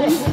Yeah.